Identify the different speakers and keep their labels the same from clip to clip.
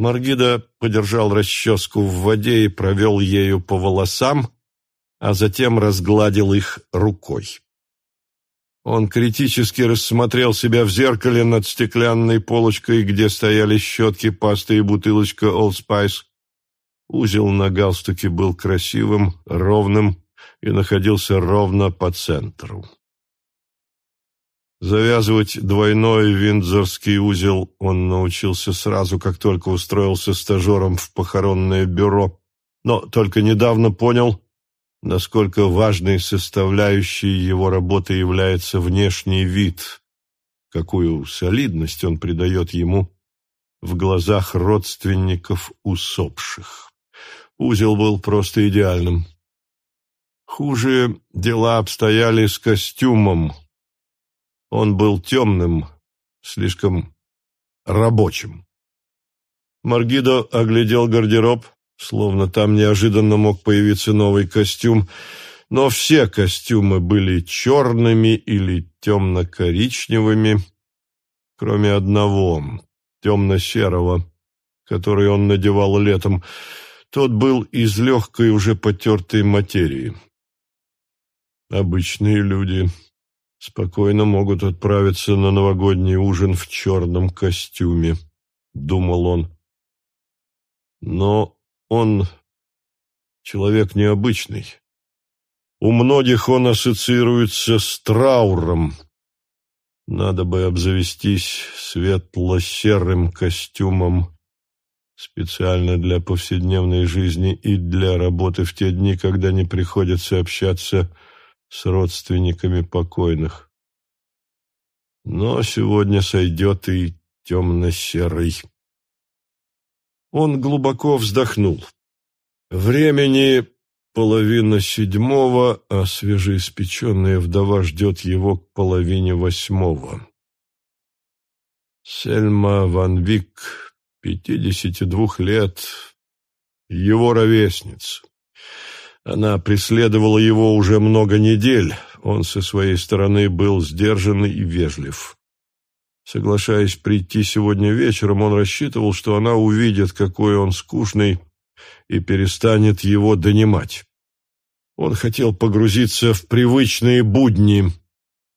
Speaker 1: Маргида подержал расческу в воде и провел ею по волосам, а затем разгладил их рукой. Он критически рассмотрел себя в зеркале над стеклянной полочкой, где стояли щетки, паста и бутылочка Old Spice. Узел на галстуке был красивым, ровным и находился ровно по центру. Завязывать двойной виндзорский узел он научился сразу, как только устроился стажером в похоронное бюро, но только недавно понял, насколько важной составляющей его работы является внешний вид, какую солидность он придает ему в глазах родственников усопших. Узел был просто идеальным. Хуже дела обстояли с костюмом, он был темным, слишком рабочим. Маргидо оглядел гардероб, словно там неожиданно мог появиться новый костюм, но все костюмы были черными или темно-коричневыми, кроме одного, темно-серого, который он надевал летом. Тот был из легкой, уже потертой материи. Обычные люди спокойно могут отправиться на новогодний ужин в черном костюме, думал он. Но он человек необычный. У многих он ассоциируется с трауром. Надо бы обзавестись светло-серым костюмом специально для повседневной жизни и для работы в те дни, когда не приходится общаться с родственниками покойных. Но сегодня сойдет и темно-серый. Он глубоко вздохнул. Времени половина седьмого, а свежеиспеченная вдова ждет его к половине восьмого. Сельма Ван Вик, пятидесяти двух лет, его ровесница. Она преследовала его уже много недель. Он со своей стороны был сдержанный и вежлив. Соглашаясь прийти сегодня вечером, он рассчитывал, что она увидит, какой он скучный, и перестанет его донимать. Он хотел погрузиться в привычные будни,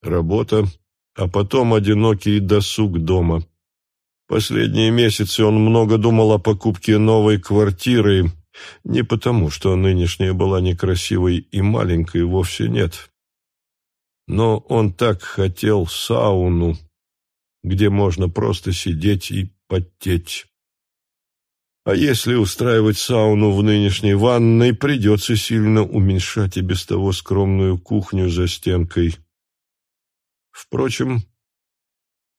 Speaker 1: работа, а потом одинокий досуг дома. Последние месяцы он много думал о покупке новой квартиры, не потому, что нынешняя была некрасивой и маленькой, вовсе нет. Но он так хотел сауну, где можно просто сидеть и потеть. А если устраивать сауну в нынешней ванной, придется сильно уменьшать и без того скромную кухню за стенкой. Впрочем,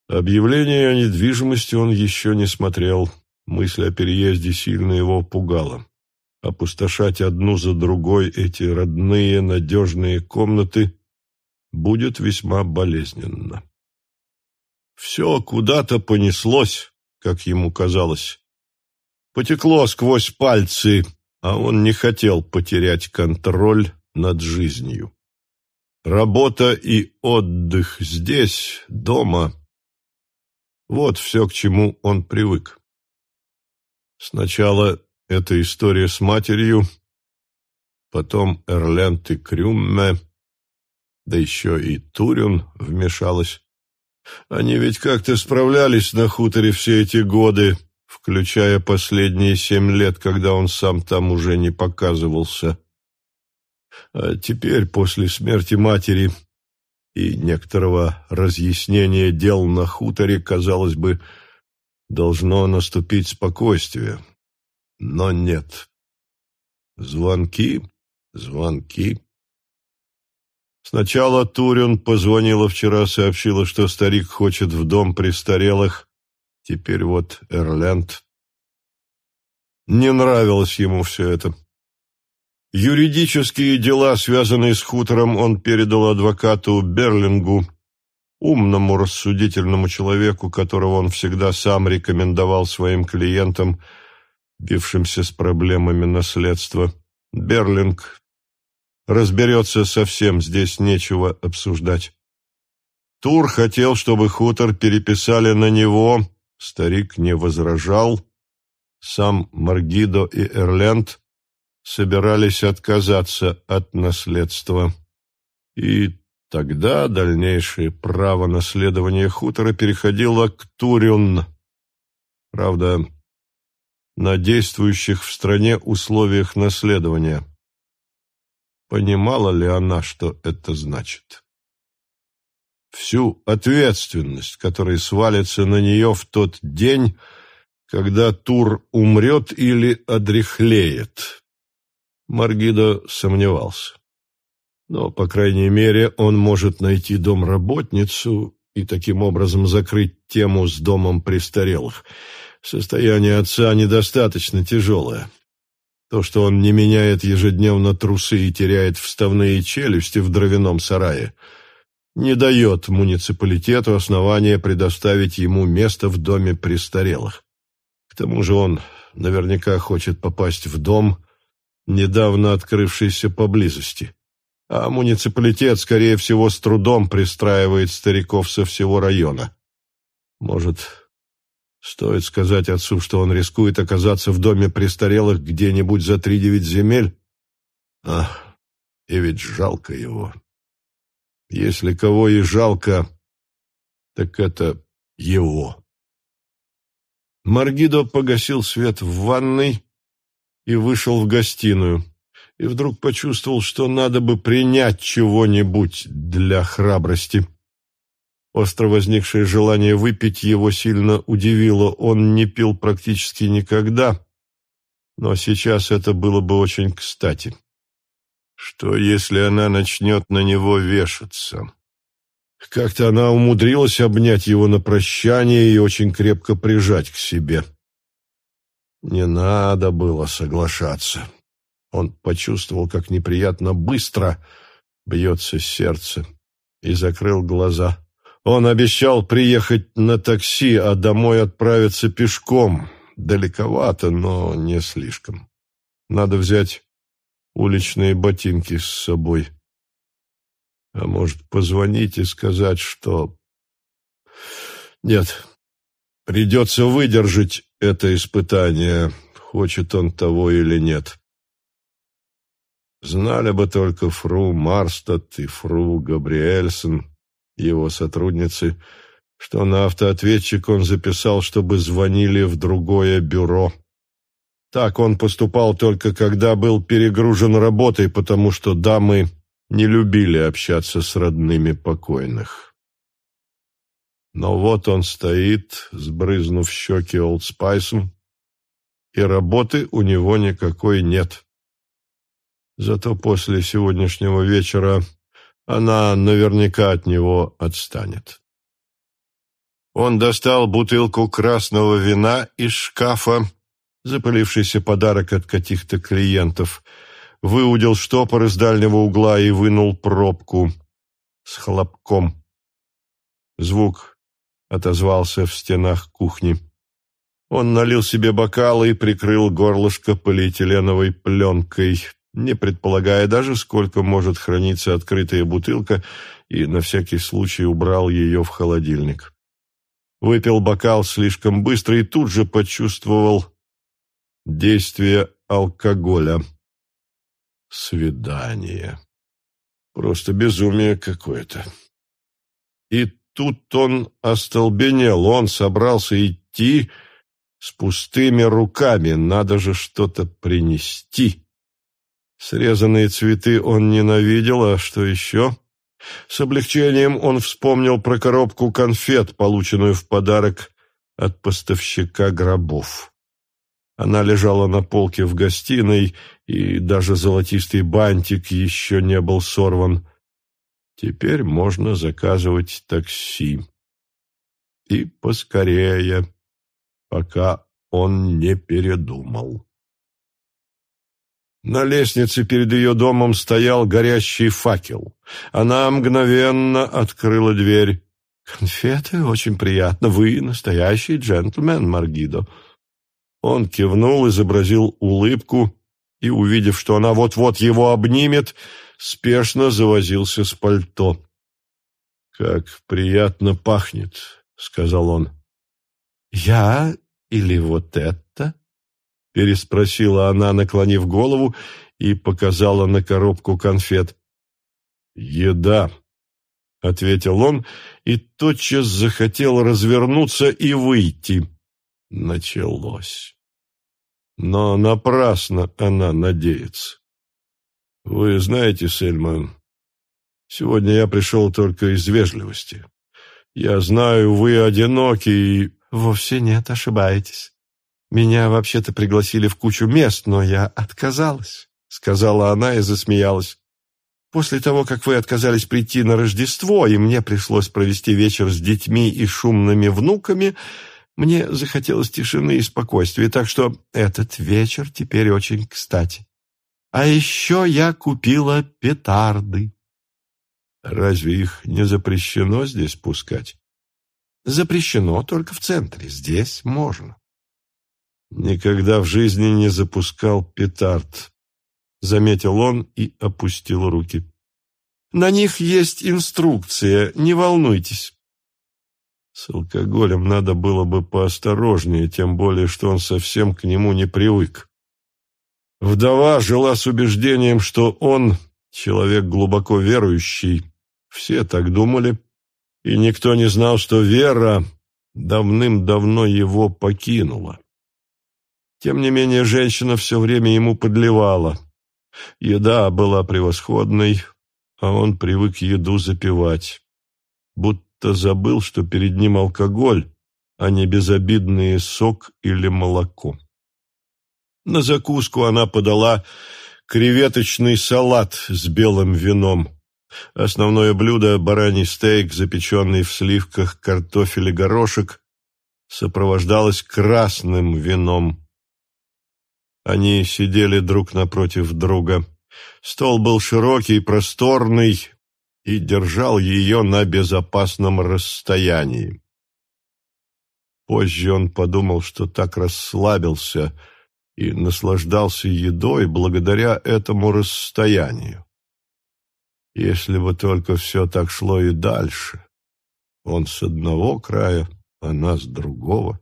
Speaker 1: объявление о недвижимости он еще не смотрел. Мысль о переезде сильно его пугала опустошать одну за другой эти родные надежные комнаты будет весьма болезненно. Все куда-то понеслось, как ему казалось. Потекло сквозь пальцы, а он не хотел потерять контроль над жизнью. Работа и отдых здесь, дома. Вот все, к чему он привык. Сначала эта история с матерью, потом Эрленд и Крюмме, да еще и Турюн вмешалась. Они ведь как-то справлялись на хуторе все эти годы, включая последние семь лет, когда он сам там уже не показывался. А теперь, после смерти матери и некоторого разъяснения дел на хуторе, казалось бы, должно наступить спокойствие. Но нет. Звонки, звонки. Сначала Турин позвонила вчера, сообщила, что старик хочет в дом престарелых. Теперь вот Эрленд. Не нравилось ему все это. Юридические дела, связанные с хутором, он передал адвокату Берлингу, умному, рассудительному человеку, которого он всегда сам рекомендовал своим клиентам – бившимся с проблемами наследства. Берлинг разберется совсем, здесь нечего обсуждать. Тур хотел, чтобы хутор переписали на него, старик не возражал. сам Маргидо и Эрленд собирались отказаться от наследства. И тогда дальнейшее право наследования хутора переходило к Турюн. Правда, на действующих в стране условиях наследования. Понимала ли она, что это значит? Всю ответственность, которая свалится на нее в тот день, когда Тур умрет или одряхлеет. Маргидо сомневался. Но, по крайней мере, он может найти домработницу и таким образом закрыть тему с домом престарелых. Состояние отца недостаточно тяжелое. То, что он не меняет ежедневно трусы и теряет вставные челюсти в дровяном сарае, не дает муниципалитету основания предоставить ему место в доме престарелых. К тому же он наверняка хочет попасть в дом, недавно открывшийся поблизости. А муниципалитет, скорее всего, с трудом пристраивает стариков со всего района. Может, стоит сказать отцу, что он рискует оказаться в доме престарелых где-нибудь за три-девять земель? Ах, и ведь жалко его. Если кого и жалко, так это его. Маргидо погасил свет в ванной и вышел в гостиную, и вдруг почувствовал, что надо бы принять чего-нибудь для храбрости. Остро возникшее желание выпить его сильно удивило. Он не пил практически никогда, но сейчас это было бы очень кстати. Что, если она начнет на него вешаться? Как-то она умудрилась обнять его на прощание и очень крепко прижать к себе. Не надо было соглашаться. Он почувствовал, как неприятно быстро бьется сердце, и закрыл глаза. Он обещал приехать на такси, а домой отправиться пешком. Далековато, но не слишком. Надо взять уличные ботинки с собой. А может, позвонить и сказать, что... Нет, придется выдержать это испытание, хочет он того или нет. Знали бы только фру Марстад и фру Габриэльсон, его сотрудницы, что на автоответчик он записал, чтобы звонили в другое бюро. Так он поступал только когда был перегружен работой, потому что дамы не любили общаться с родными покойных. Но вот он стоит, сбрызнув щеки олдспайсом, и работы у него никакой нет. Зато после сегодняшнего вечера она наверняка от него отстанет. Он достал бутылку красного вина из шкафа, запылившийся подарок от каких-то клиентов, выудил штопор из дальнего угла и вынул пробку с хлопком. Звук отозвался в стенах кухни. Он налил себе бокал и прикрыл горлышко полиэтиленовой пленкой, не предполагая даже, сколько может храниться открытая бутылка, и на всякий случай убрал ее в холодильник. Выпил бокал слишком быстро и тут же почувствовал действие алкоголя. Свидание. Просто безумие какое-то. И тут он остолбенел, он собрался идти с пустыми руками, надо же что-то принести. Срезанные цветы он ненавидел, а что еще? С облегчением он вспомнил про коробку конфет, полученную в подарок от поставщика гробов. Она лежала на полке в гостиной, и даже золотистый бантик еще не был сорван. Теперь можно заказывать такси. И поскорее, пока он не передумал. На лестнице перед ее домом стоял горящий факел. Она мгновенно открыла дверь. «Конфеты? Очень приятно. Вы настоящий джентльмен, Маргидо». Он кивнул, изобразил улыбку и, увидев, что она вот-вот его обнимет, спешно завозился с пальто. «Как приятно пахнет», — сказал он. «Я или вот это?» Переспросила она, наклонив голову, и показала на коробку конфет. «Еда», — ответил он, и тотчас захотел развернуться и выйти. Началось. Но напрасно она надеется. «Вы знаете, Сельман, сегодня я пришел только из вежливости. Я знаю, вы одиноки и...» «Вовсе нет, ошибаетесь. Меня вообще-то пригласили в кучу мест, но я отказалась», — сказала она и засмеялась. «После того, как вы отказались прийти на Рождество, и мне пришлось провести вечер с детьми и шумными внуками, мне захотелось тишины и спокойствия, так что этот вечер теперь очень кстати. А еще я купила петарды. Разве их не запрещено здесь пускать? Запрещено только в центре, здесь можно. Никогда в жизни не запускал петард, заметил он и опустил руки. На них есть инструкция, не волнуйтесь. С алкоголем надо было бы поосторожнее, тем более, что он совсем к нему не привык. Вдова жила с убеждением, что он человек глубоко верующий. Все так думали, и никто не знал, что вера давным-давно его покинула. Тем не менее, женщина все время ему подливала. Еда была превосходной, а он привык еду запивать. Будто забыл, что перед ним алкоголь, а не безобидный сок или молоко. На закуску она подала креветочный салат с белым вином. Основное блюдо – бараний стейк, запеченный в сливках картофель и горошек, сопровождалось красным вином. Они сидели друг напротив друга. Стол был широкий, просторный, и держал ее на безопасном расстоянии. Позже он подумал, что так расслабился и наслаждался едой благодаря этому расстоянию. Если бы только все так шло и дальше. Он с одного края, она с другого.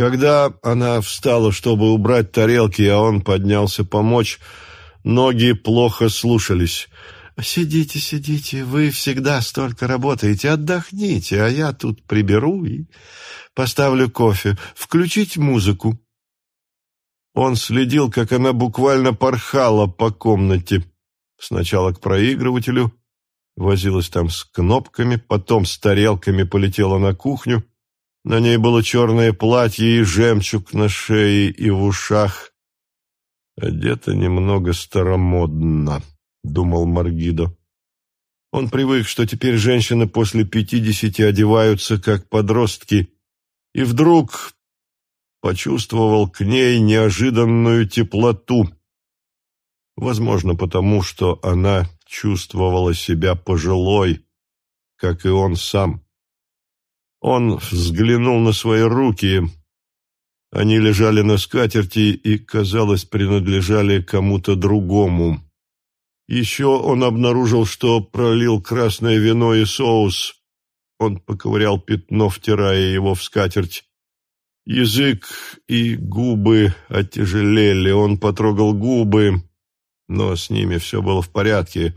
Speaker 1: Когда она встала, чтобы убрать тарелки, а он поднялся помочь, ноги плохо слушались — «Сидите, сидите, вы всегда столько работаете, отдохните, а я тут приберу и поставлю кофе. Включить музыку». Он следил, как она буквально порхала по комнате. Сначала к проигрывателю, возилась там с кнопками, потом с тарелками полетела на кухню. На ней было черное платье и жемчуг на шее и в ушах. Одета немного старомодно. — думал Маргидо. Он привык, что теперь женщины после пятидесяти одеваются как подростки, и вдруг почувствовал к ней неожиданную теплоту. Возможно, потому что она чувствовала себя пожилой, как и он сам. Он взглянул на свои руки. Они лежали на скатерти и, казалось, принадлежали кому-то другому. Еще он обнаружил, что пролил красное вино и соус. Он поковырял пятно, втирая его в скатерть. Язык и губы отяжелели. Он потрогал губы, но с ними все было в порядке,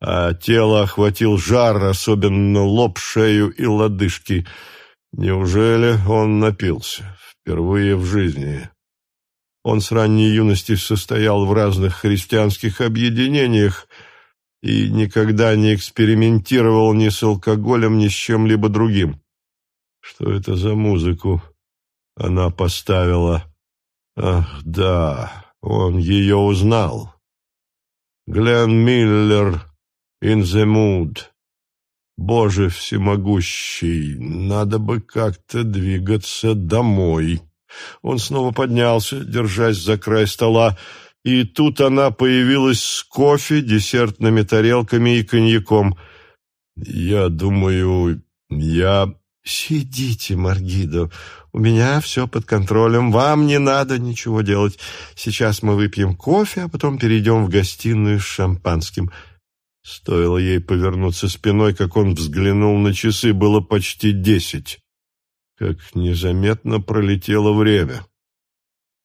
Speaker 1: а тело охватил жар, особенно лоб, шею и лодыжки. Неужели он напился? Впервые в жизни. Он с ранней юности состоял в разных христианских объединениях и никогда не экспериментировал ни с алкоголем, ни с чем-либо другим. Что это за музыку она поставила? Ах, да, он ее узнал. Глен Миллер «In the Mood». Боже всемогущий, надо бы как-то двигаться домой. Он снова поднялся, держась за край стола, и тут она появилась с кофе, десертными тарелками и коньяком. «Я думаю, я...» «Сидите, Маргидо, у меня все под контролем, вам не надо ничего делать. Сейчас мы выпьем кофе, а потом перейдем в гостиную с шампанским». Стоило ей повернуться спиной, как он взглянул на часы, было почти десять. Как незаметно пролетело время.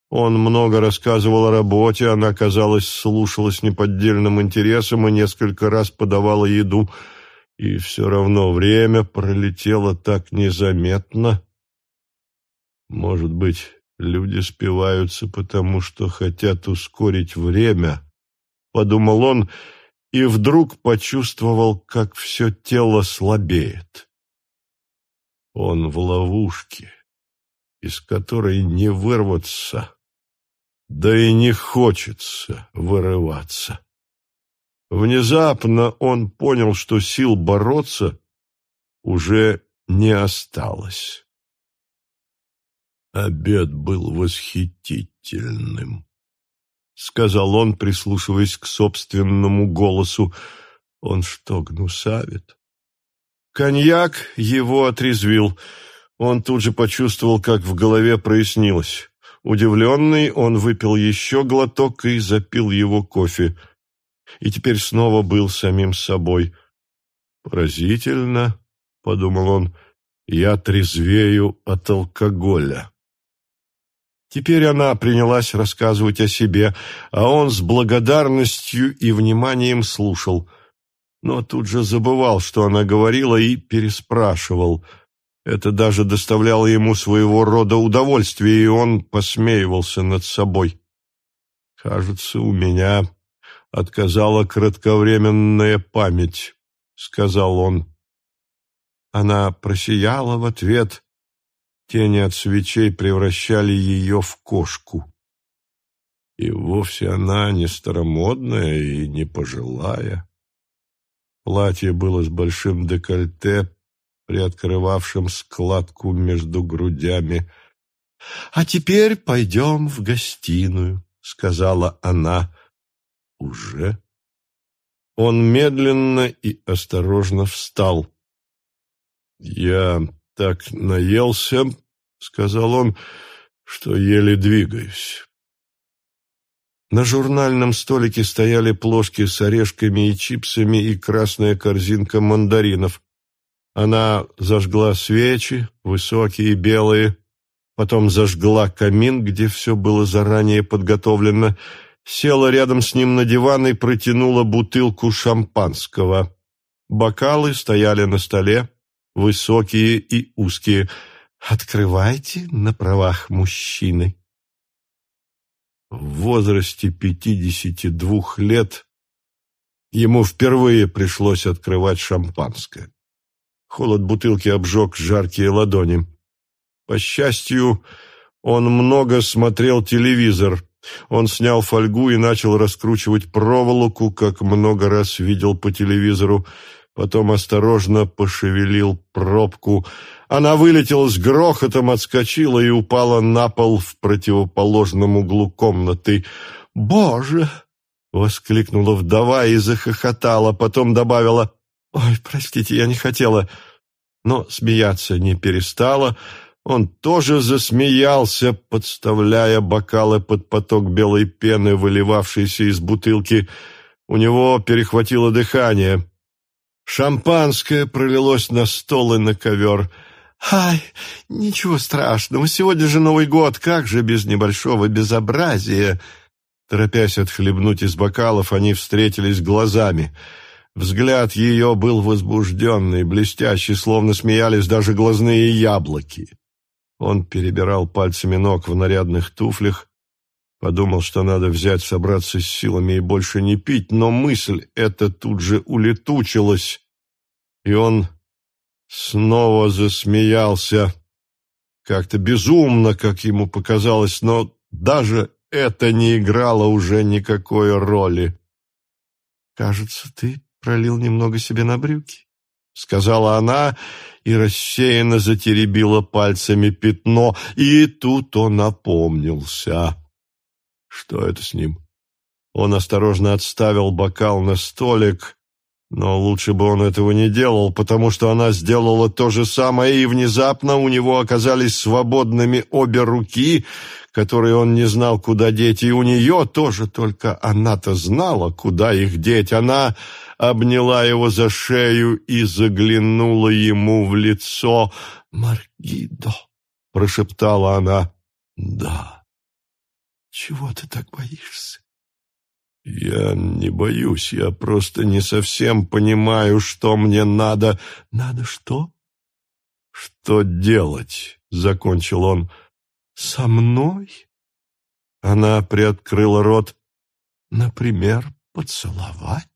Speaker 1: Он много рассказывал о работе, она, казалось, слушала с неподдельным интересом и несколько раз подавала еду, и все равно время пролетело так незаметно. Может быть, люди спиваются потому, что хотят ускорить время, — подумал он, и вдруг почувствовал, как все тело слабеет. Он в ловушке, из которой не вырваться да и не хочется вырываться. Внезапно он понял, что сил бороться уже не осталось. Обед был восхитительным, сказал он, прислушиваясь к собственному голосу. Он что, гнусавит? Коньяк его отрезвил. Он тут же почувствовал, как в голове прояснилось. Удивленный, он выпил еще глоток и запил его кофе. И теперь снова был самим собой. «Поразительно», — подумал он, — «я трезвею от алкоголя». Теперь она принялась рассказывать о себе, а он с благодарностью и вниманием слушал. Но тут же забывал, что она говорила, и переспрашивал — это даже доставляло ему своего рода удовольствие, и он посмеивался над собой. «Кажется, у меня отказала кратковременная память», — сказал он. Она просияла в ответ. Тени от свечей превращали ее в кошку. И вовсе она не старомодная и не пожилая. Платье было с большим декольте, приоткрывавшим складку между грудями. «А теперь пойдем в гостиную», — сказала она. «Уже?» Он медленно и осторожно встал. «Я так наелся», — сказал он, — «что еле двигаюсь». На журнальном столике стояли плошки с орешками и чипсами и красная корзинка мандаринов. Она зажгла свечи, высокие, белые, потом зажгла камин, где все было заранее подготовлено, села рядом с ним на диван и протянула бутылку шампанского. Бокалы стояли на столе, высокие и узкие. «Открывайте на правах мужчины». В возрасте пятидесяти двух лет ему впервые пришлось открывать шампанское. Холод бутылки обжег жаркие ладони. По счастью, он много смотрел телевизор. Он снял фольгу и начал раскручивать проволоку, как много раз видел по телевизору. Потом осторожно пошевелил пробку. Она вылетела с грохотом, отскочила и упала на пол в противоположном углу комнаты. «Боже!» — воскликнула вдова и захохотала, потом добавила «Ой, простите, я не хотела...» Но смеяться не перестала. Он тоже засмеялся, подставляя бокалы под поток белой пены, выливавшейся из бутылки. У него перехватило дыхание. Шампанское пролилось на стол и на ковер. «Ай, ничего страшного, сегодня же Новый год, как же без небольшого безобразия!» Торопясь отхлебнуть из бокалов, они встретились глазами — Взгляд ее был возбужденный, блестящий, словно смеялись даже глазные яблоки. Он перебирал пальцами ног в нарядных туфлях, подумал, что надо взять, собраться с силами и больше не пить, но мысль эта тут же улетучилась, и он снова засмеялся, как-то безумно, как ему показалось, но даже это не играло уже никакой роли. «Кажется, ты пролил немного себе на брюки», — сказала она и рассеянно затеребила пальцами пятно, и тут он напомнился. Что это с ним? Он осторожно отставил бокал на столик, но лучше бы он этого не делал, потому что она сделала то же самое, и внезапно у него оказались свободными обе руки, которые он не знал, куда деть, и у нее тоже, только она-то знала, куда их деть. Она обняла его за шею и заглянула ему в лицо. «Маргидо!» — прошептала она. «Да».
Speaker 2: Чего ты так боишься?
Speaker 1: Я не боюсь, я просто не совсем понимаю, что мне надо.
Speaker 2: Надо что?
Speaker 1: Что делать? Закончил он.
Speaker 2: Со мной?
Speaker 1: Она приоткрыла рот.
Speaker 2: Например, поцеловать?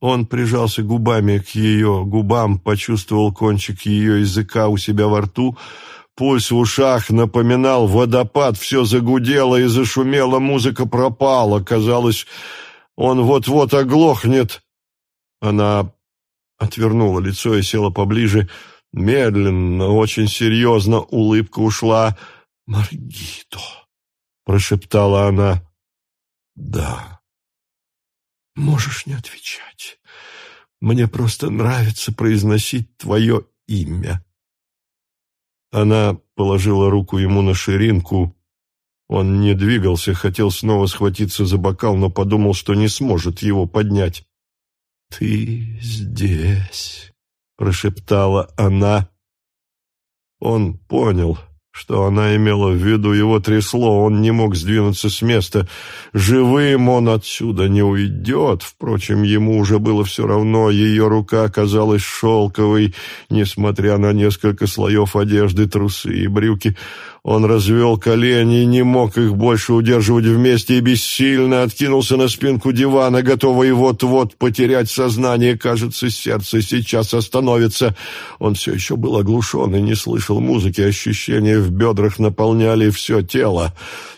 Speaker 1: Он прижался губами к ее губам, почувствовал кончик ее языка у себя во рту, Пульс в ушах напоминал водопад, все загудело и зашумело, музыка пропала. Казалось, он вот-вот оглохнет. Она отвернула лицо и села поближе. Медленно, очень серьезно улыбка ушла.
Speaker 2: «Маргито», —
Speaker 1: прошептала она.
Speaker 2: «Да». «Можешь не отвечать. Мне просто нравится произносить твое имя».
Speaker 1: Она положила руку ему на ширинку. Он не двигался, хотел снова схватиться за бокал, но подумал, что не сможет его поднять.
Speaker 2: «Ты здесь», —
Speaker 1: прошептала она. Он понял, что она имела в виду, его трясло, он не мог сдвинуться с места. Живым он отсюда не уйдет. Впрочем, ему уже было все равно, ее рука оказалась шелковой, несмотря на несколько слоев одежды, трусы и брюки. Он развел колени и не мог их больше удерживать вместе и бессильно откинулся на спинку дивана, готовый вот-вот потерять сознание. Кажется, сердце сейчас остановится. Он все еще был оглушен и не слышал музыки. Ощущения в бедрах наполняли все тело.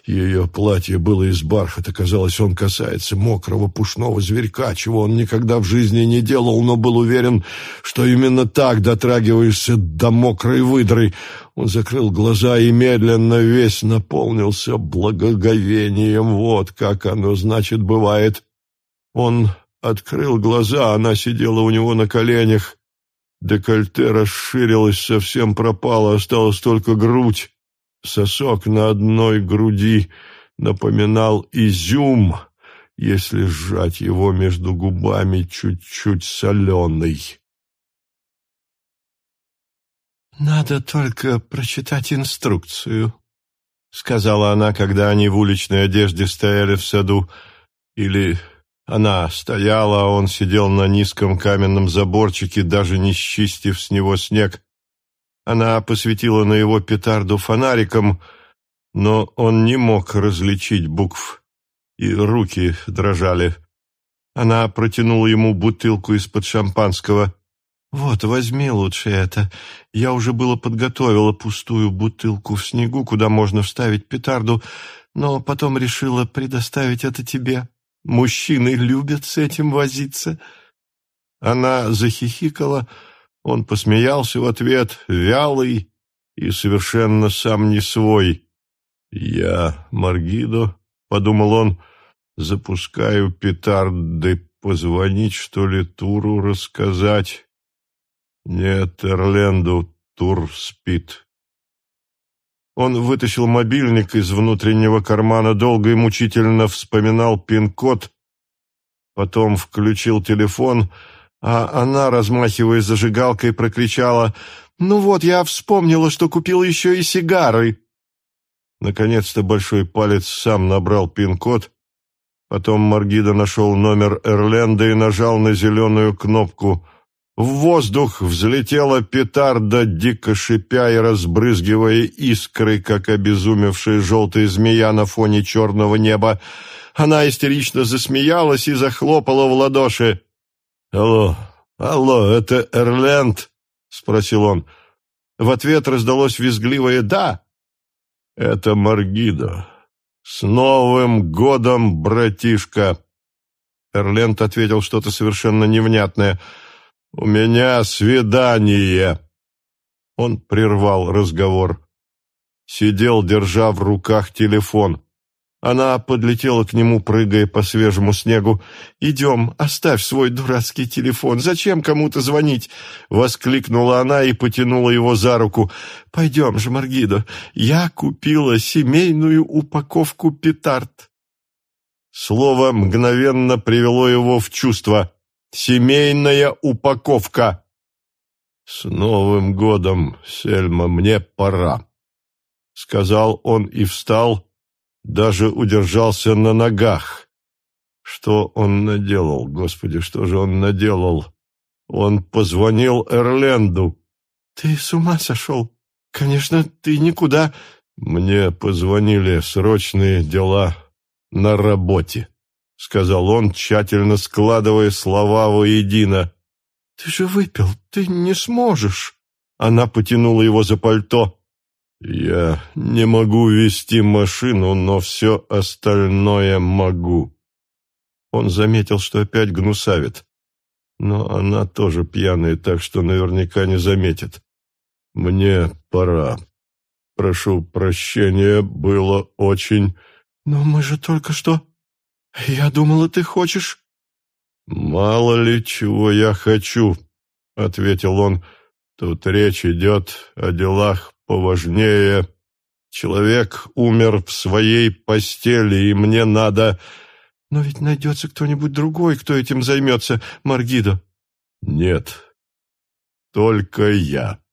Speaker 1: Ее платье было из бархата. Казалось, он касается мокрого пушного зверька, чего он никогда в жизни не делал, но был уверен, что именно так дотрагиваешься до мокрой выдры. Он закрыл глаза и медленно весь наполнился благоговением. Вот как оно, значит, бывает. Он открыл глаза, она сидела у него на коленях. Декольте расширилось, совсем пропало, осталась только грудь. Сосок на одной груди напоминал изюм, если сжать его между губами чуть-чуть соленый.
Speaker 2: «Надо только прочитать инструкцию», — сказала она, когда они в уличной одежде стояли в саду. Или она стояла, а он сидел на низком каменном заборчике, даже не счистив с него снег. Она посветила на его петарду фонариком, но он не мог различить букв, и руки дрожали. Она протянула ему бутылку из-под шампанского — «Вот, возьми лучше это. Я уже было подготовила пустую бутылку в снегу, куда можно вставить петарду, но потом решила предоставить это тебе. Мужчины любят с этим возиться». Она захихикала, он посмеялся в ответ, вялый и совершенно сам не свой. «Я, Маргидо», — подумал он, — «запускаю петарды, позвонить, что ли, Туру рассказать». Нет, Эрленду Тур спит. Он вытащил мобильник из внутреннего кармана, долго и мучительно вспоминал пин-код, потом включил телефон, а она, размахивая зажигалкой, прокричала «Ну вот, я вспомнила, что купил еще и сигары». Наконец-то большой палец сам набрал пин-код, потом Маргида нашел номер Эрленда и нажал на зеленую кнопку в воздух взлетела петарда, дико шипя и разбрызгивая искры, как обезумевшая желтая змея на фоне черного неба. Она истерично засмеялась и захлопала в ладоши. «Алло, алло, это Эрленд?» — спросил он. В ответ раздалось визгливое «да». «Это Маргидо. С Новым годом, братишка!» Эрленд ответил что-то совершенно невнятное — «У меня свидание!» Он прервал разговор. Сидел, держа в руках телефон. Она подлетела к нему, прыгая по свежему снегу. «Идем, оставь свой дурацкий телефон. Зачем кому-то звонить?» Воскликнула она и потянула его за руку. «Пойдем же, Маргидо, я купила семейную упаковку петард». Слово мгновенно привело его в чувство. Семейная упаковка. С Новым годом, Сельма, мне пора. — сказал он и встал, даже удержался на ногах. Что он наделал, Господи, что же он наделал? Он позвонил Эрленду.
Speaker 1: «Ты с ума сошел? Конечно, ты никуда...»
Speaker 2: «Мне позвонили срочные дела на работе», — сказал он, тщательно складывая слова воедино.
Speaker 1: «Ты же выпил, ты не сможешь».
Speaker 2: Она потянула его за пальто. «Я не могу вести машину, но все остальное могу». Он заметил, что опять гнусавит. Но она тоже пьяная, так что наверняка не заметит. «Мне пора. Прошу прощения, было очень...»
Speaker 1: «Но мы же только что...» «Я думала, ты хочешь...»
Speaker 2: «Мало ли чего я хочу», — ответил он. «Тут речь идет о делах поважнее. Человек умер в своей постели, и мне надо...»
Speaker 1: «Но ведь найдется кто-нибудь другой, кто этим займется, Маргидо».
Speaker 2: «Нет, только я».